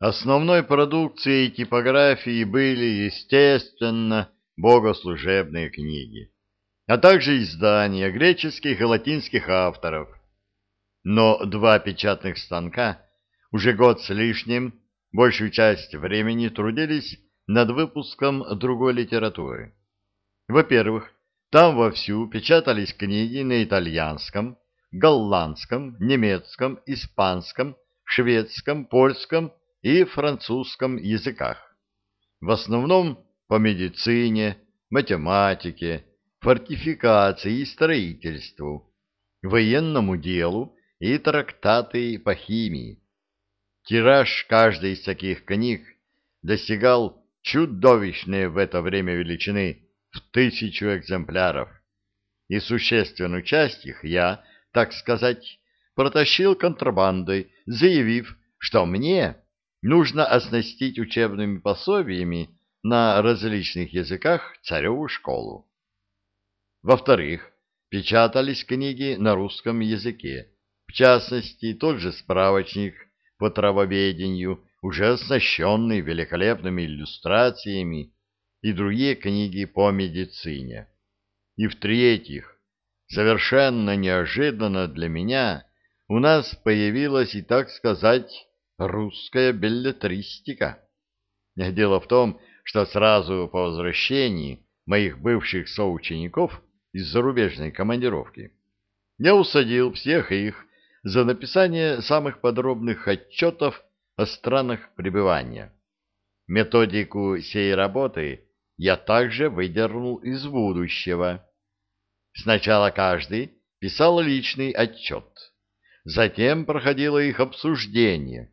Основной продукцией типографии были, естественно, богослужебные книги, а также издания греческих и латинских авторов. Но два печатных станка уже год с лишним, большую часть времени трудились над выпуском другой литературы. Во-первых, там вовсю печатались книги на итальянском, голландском, немецком, испанском, шведском, польском и французском языках. В основном по медицине, математике, фортификации и строительству, военному делу и трактаты по химии. Тираж каждой из таких книг достигал чудовищной в это время величины в тысячу экземпляров, и существенную часть их я, так сказать, протащил контрабандой, заявив, что мне нужно оснастить учебными пособиями на различных языках цареву школу. Во-вторых, печатались книги на русском языке, в частности, тот же справочник по травоведению, уже оснащенный великолепными иллюстрациями, и другие книги по медицине. И в-третьих, совершенно неожиданно для меня, у нас появилась и, так сказать, русская беллетристика. Дело в том, что сразу по возвращении моих бывших соучеников из зарубежной командировки я усадил всех их за написание самых подробных отчетов о странах пребывания. Методику сей работы я также выдернул из будущего. Сначала каждый писал личный отчет, затем проходило их обсуждение,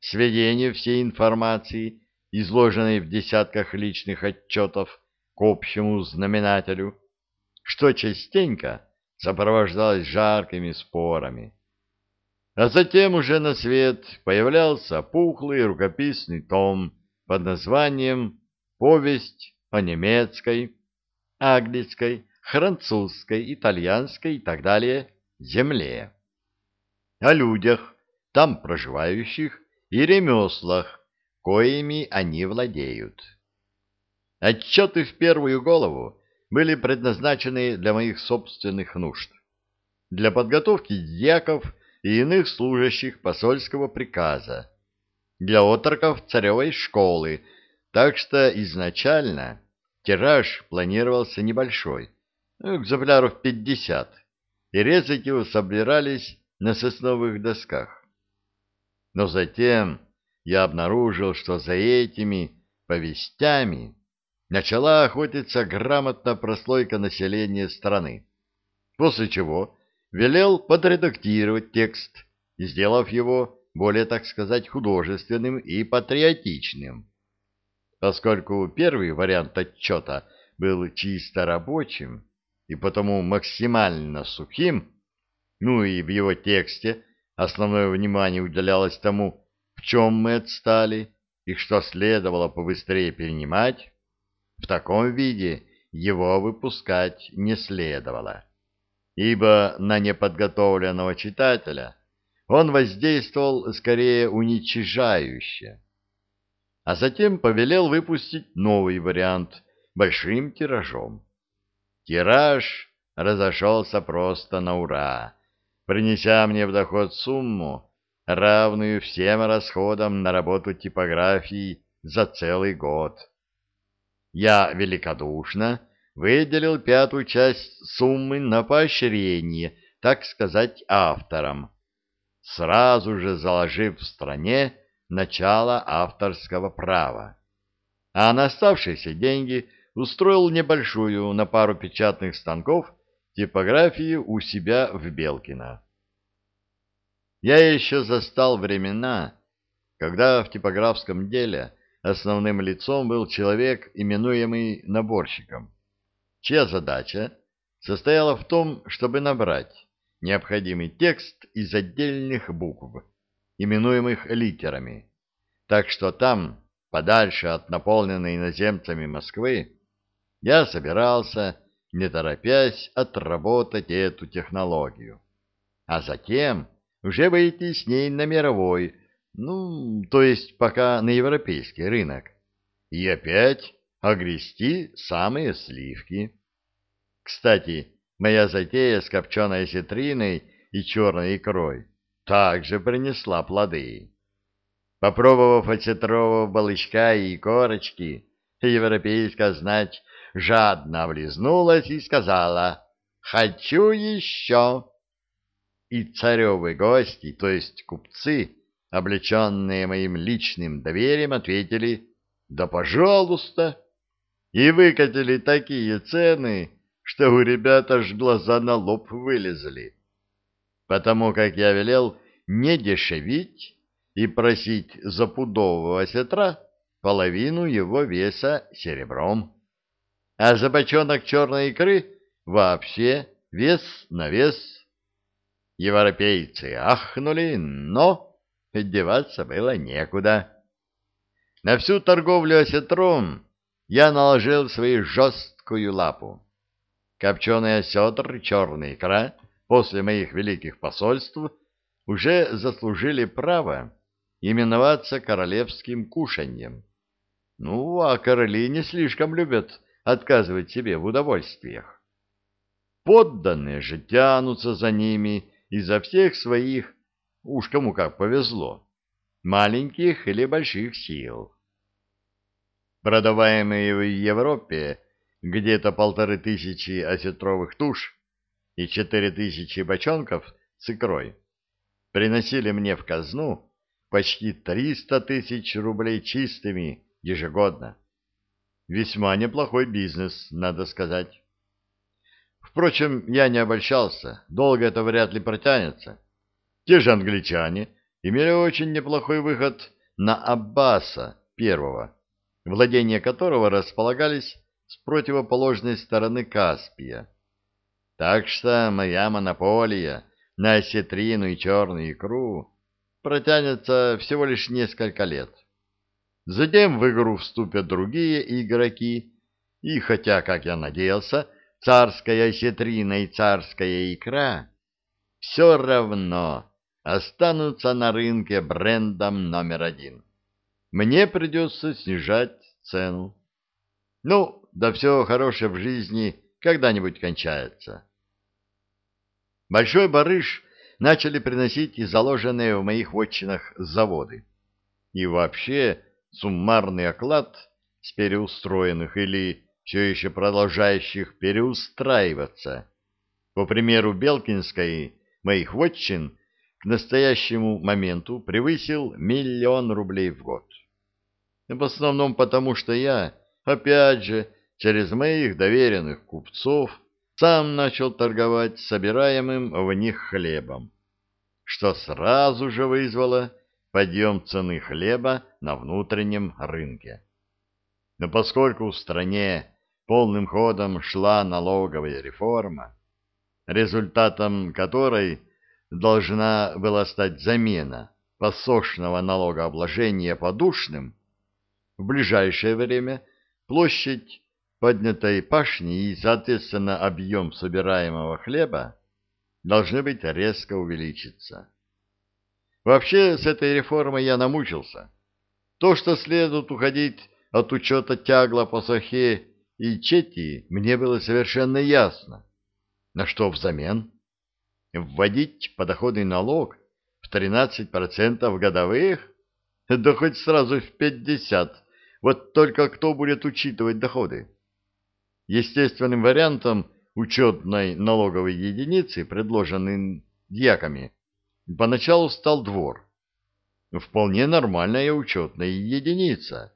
сведение всей информации, изложенной в десятках личных отчетов, к общему знаменателю, что частенько сопровождалось жаркими спорами. А затем уже на свет появлялся пухлый рукописный том под названием «Повесть о немецкой, английской, французской, итальянской и так далее земле». О людях, там проживающих, и ремеслах, коими они владеют. Отчеты в первую голову были предназначены для моих собственных нужд, для подготовки дьяков и иных служащих посольского приказа, для отроков царевой школы, так что изначально тираж планировался небольшой, экземпляров 50, и резать его собирались на сосновых досках. Но затем я обнаружил, что за этими повестями начала охотиться грамотно прослойка населения страны, после чего велел подредактировать текст, сделав его более, так сказать, художественным и патриотичным. Поскольку первый вариант отчета был чисто рабочим и потому максимально сухим, ну и в его тексте основное внимание уделялось тому, в чем мы отстали и что следовало побыстрее перенимать, в таком виде его выпускать не следовало, ибо на неподготовленного читателя он воздействовал скорее уничижающе. А затем повелел выпустить новый вариант большим тиражом. Тираж разошелся просто на ура, принеся мне в доход сумму, равную всем расходам на работу типографии за целый год. Я великодушно выделил пятую часть суммы на поощрение, так сказать, авторам, сразу же заложив в стране начало авторского права. А на оставшиеся деньги устроил небольшую на пару печатных станков типографию у себя в Белкино. Я еще застал времена, когда в типографском деле основным лицом был человек, именуемый наборщиком, чья задача состояла в том, чтобы набрать необходимый текст из отдельных букв, именуемых литерами, так что там, подальше от наполненной иноземцами Москвы, я собирался, не торопясь, отработать эту технологию, а затем уже выйти с ней на мировой, ну, то есть пока на европейский рынок, и опять огрести самые сливки. Кстати, моя затея с копченой осетриной и черной икрой также принесла плоды. Попробовав осетрового балычка и корочки, европейская знать жадно облизнулась и сказала «Хочу еще!» И царевы гости, то есть купцы, облеченные моим личным доверием, ответили «Да пожалуйста!» и выкатили такие цены, что у ребят аж глаза на лоб вылезли. Потому как я велел не дешевить и просить за пудового сетра половину его веса серебром, а за бочонок черной икры вообще вес на вес. Европейцы ахнули, но деваться было некуда. На всю торговлю осетром я наложил свою жесткую лапу. Копченый осетр черная икра после моих великих посольств уже заслужили право именоваться королевским кушаньем. Ну, а короли не слишком любят отказывать себе в удовольствиях. Подданные же тянутся за ними изо всех своих уж кому как повезло, маленьких или больших сил. Продаваемые в Европе где-то полторы тысячи осетровых туш и четыре тысячи бочонков с икрой приносили мне в казну почти триста тысяч рублей чистыми ежегодно. Весьма неплохой бизнес, надо сказать. Впрочем, я не обольщался, долго это вряд ли протянется. Те же англичане имели очень неплохой выход на Аббаса первого, владения которого располагались с противоположной стороны Каспия. Так что моя монополия на осетрину и черную икру протянется всего лишь несколько лет. Затем в игру вступят другие игроки, и хотя, как я надеялся, царская осетрина и царская икра все равно останутся на рынке брендом номер один. Мне придется снижать цену. Ну, да все хорошее в жизни когда-нибудь кончается. Большой барыш начали приносить и заложенные в моих вотчинах заводы. И вообще суммарный оклад с переустроенных или все еще продолжающих переустраиваться. По примеру Белкинской, моих вотчин к настоящему моменту превысил миллион рублей в год. В основном потому, что я, опять же, через моих доверенных купцов сам начал торговать собираемым в них хлебом, что сразу же вызвало подъем цены хлеба на внутреннем рынке. Но поскольку в стране полным ходом шла налоговая реформа, результатом которой должна была стать замена посошного налогообложения подушным, в ближайшее время площадь поднятой пашни и, соответственно, объем собираемого хлеба должны быть резко увеличиться. Вообще, с этой реформой я намучился. То, что следует уходить от учета тягла по сохе и чети, мне было совершенно ясно. На что взамен? Вводить подоходный налог в 13% годовых? Да хоть сразу в 50%. Вот только кто будет учитывать доходы? Естественным вариантом учетной налоговой единицы, предложенной дьяками, поначалу стал двор. Вполне нормальная учетная единица.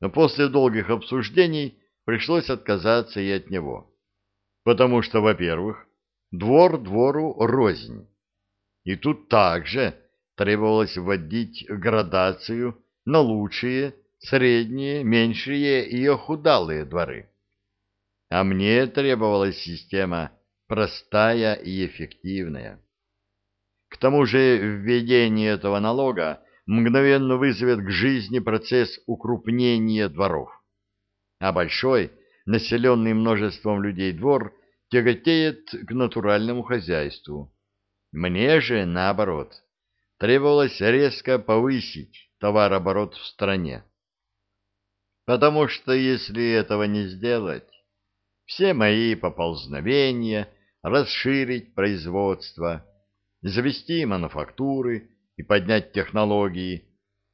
Но после долгих обсуждений пришлось отказаться и от него. Потому что, во-первых, двор двору рознь. И тут также требовалось вводить градацию на лучшие, средние, меньшие и охудалые дворы. А мне требовалась система простая и эффективная. К тому же введение этого налога мгновенно вызовет к жизни процесс укрупнения дворов. А большой, населенный множеством людей двор тяготеет к натуральному хозяйству. Мне же, наоборот, требовалось резко повысить товарооборот в стране. Потому что если этого не сделать, все мои поползновения расширить производство, завести мануфактуры и поднять технологии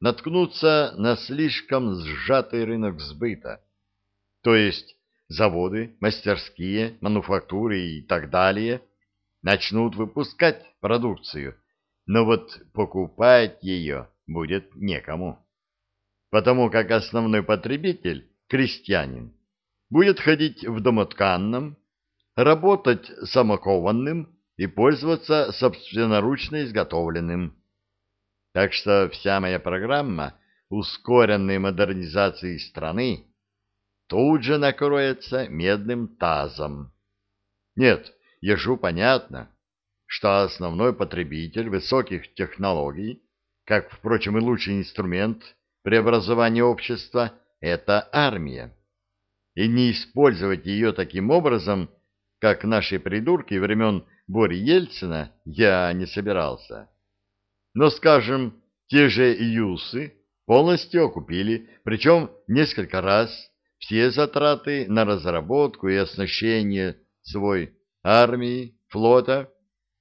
наткнутся на слишком сжатый рынок сбыта. То есть заводы, мастерские, мануфактуры и так далее начнут выпускать продукцию, но вот покупать ее будет некому. Потому как основной потребитель, крестьянин, будет ходить в домотканном, работать самокованным и пользоваться собственноручно изготовленным. Так что вся моя программа ускоренной модернизации страны тут же накроется медным тазом. Нет, ежу понятно, что основной потребитель высоких технологий, как, впрочем, и лучший инструмент преобразования общества, это армия. И не использовать ее таким образом, как наши придурки времен Бори Ельцина, я не собирался. Но, скажем, те же ЮСы полностью окупили, причем несколько раз, все затраты на разработку и оснащение свой армии, флота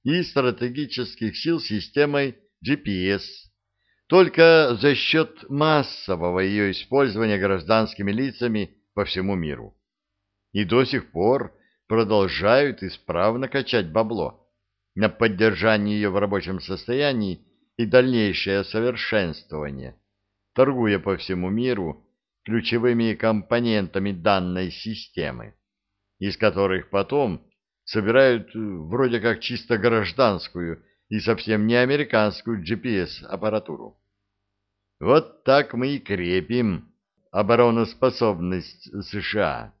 и стратегических сил системой GPS, только за счет массового ее использования гражданскими лицами по всему миру. И до сих пор продолжают исправно качать бабло на поддержание ее в рабочем состоянии и дальнейшее совершенствование, торгуя по всему миру ключевыми компонентами данной системы, из которых потом собирают э, вроде как чисто гражданскую и совсем не американскую GPS-аппаратуру. Вот так мы и крепим обороноспособность США.